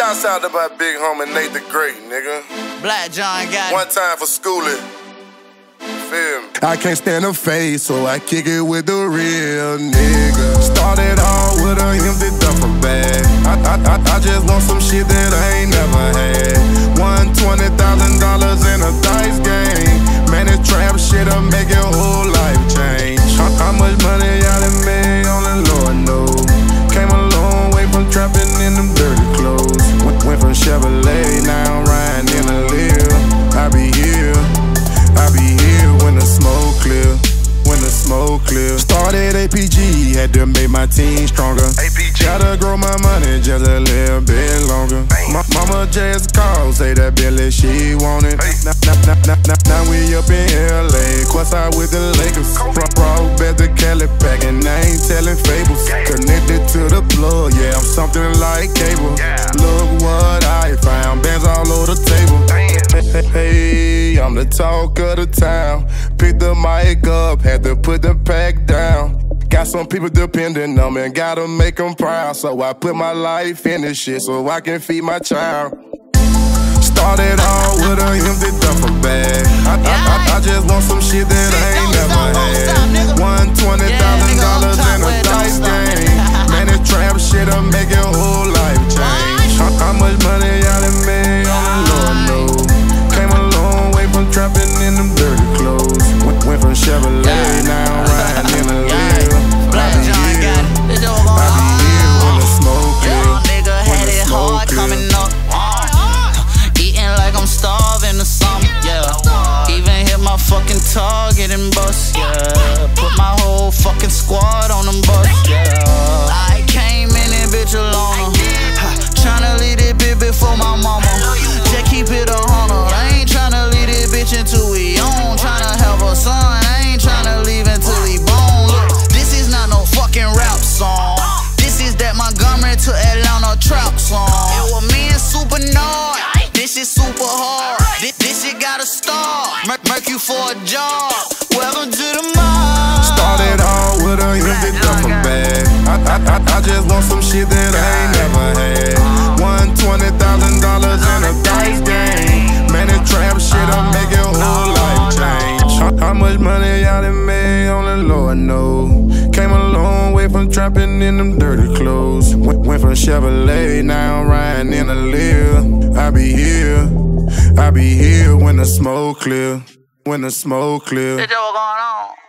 Shouts out to my big homie Nate the Great, nigga. Black John got One time for schooling. I can't stand a face, so I kick it with the real nigga. Started all with a empty duffel bag. I, I, I, I just want some shit that I had to make my team stronger. APG. Gotta grow my money just a little bit longer. My mama just called, say that Billy she want it. Now, now, now, now, now, we up in LA, Courtside with the Lakers. Rock, rock, bet the Cali pack, and I ain't telling fables. Connected to the plug, yeah, I'm something like cable. Look what I found, bands all over the table. Hey, hey, I'm the talk of the town. Pick the mic up, had to put the pack down. Got some people depending on me, gotta make them proud. So I put my life in this shit so I can feed my child. Started all with a empty duffel bag. I, I, I, I just want some shit that ain't coming this shit gotta start. Merc, merc you for a job. Welcome to the mob. Started all with a empty duffel bag. I, I, I, I just want some shit that I ain't never had. One twenty thousand dollars in a dice game. Man, this trap shit'll uh-huh. make your whole uh-huh. life change. How, how much money y'all done made? Only Lord knows. Came a long way from trapping in them dirty clothes. Went, went from Chevrolet, now I'm riding in a Lear. I be here, I be here when the smoke clear. When the smoke clear. Going on.